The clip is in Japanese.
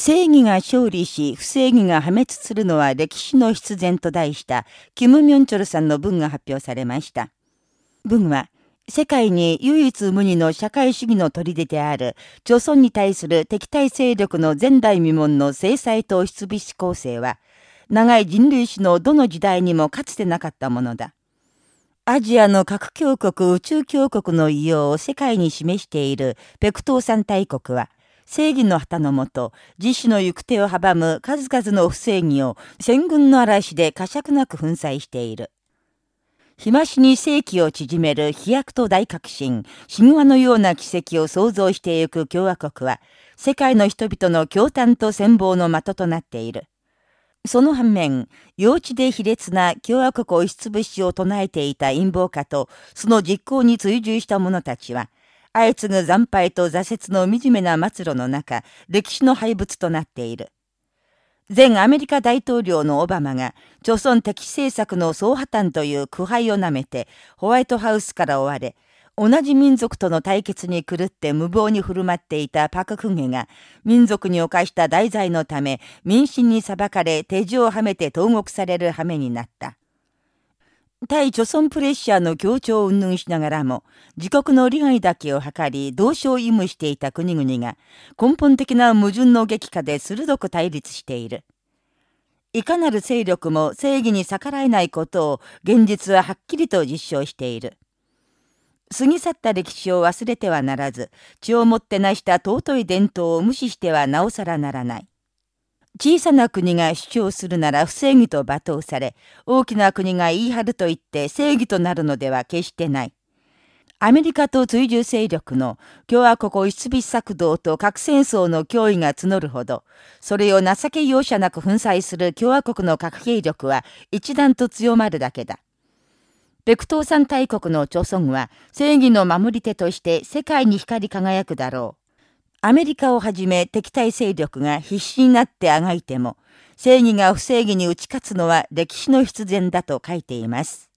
正義が勝利し、不正義が破滅するのは歴史の必然と題した、キム・ミョンチョルさんの文が発表されました。文は、世界に唯一無二の社会主義の砦である、朝鮮に対する敵対勢力の前代未聞の制裁と出備志構成は、長い人類史のどの時代にもかつてなかったものだ。アジアの核強国宇宙強国の異様を世界に示しているペクトー山大国は、正義の旗のもと、自主の行く手を阻む数々の不正義を戦軍の嵐で呵責なく粉砕している。日増しに世紀を縮める飛躍と大革新、神話のような奇跡を創造していく共和国は、世界の人々の驚嘆と戦望の的となっている。その反面、幼稚で卑劣な共和国を押しつぶしを唱えていた陰謀家と、その実行に追従した者たちは、相次ぐ惨敗と挫折の惨めな末路の中、歴史の廃物となっている。前アメリカ大統領のオバマが、朝鮮敵視政策の総破綻という苦杯をなめて、ホワイトハウスから追われ、同じ民族との対決に狂って無謀に振る舞っていたパククゲが、民族に犯した大罪のため、民心に裁かれ、手錠をはめて投獄される羽目になった。対貯村プレッシャーの強調を云々しながらも、自国の利害だけを図り、同床異夢していた国々が、根本的な矛盾の激化で鋭く対立している。いかなる勢力も正義に逆らえないことを、現実ははっきりと実証している。過ぎ去った歴史を忘れてはならず、血をもって成した尊い伝統を無視してはなおさらならない。小さな国が主張するなら不正義と罵倒され、大きな国が言い張ると言って正義となるのでは決してない。アメリカと追従勢力の共和国一筆策動と核戦争の脅威が募るほど、それを情け容赦なく粉砕する共和国の核兵力は一段と強まるだけだ。北東山大国の朝鮮は正義の守り手として世界に光り輝くだろう。アメリカをはじめ敵対勢力が必死になってあがいても、正義が不正義に打ち勝つのは歴史の必然だと書いています。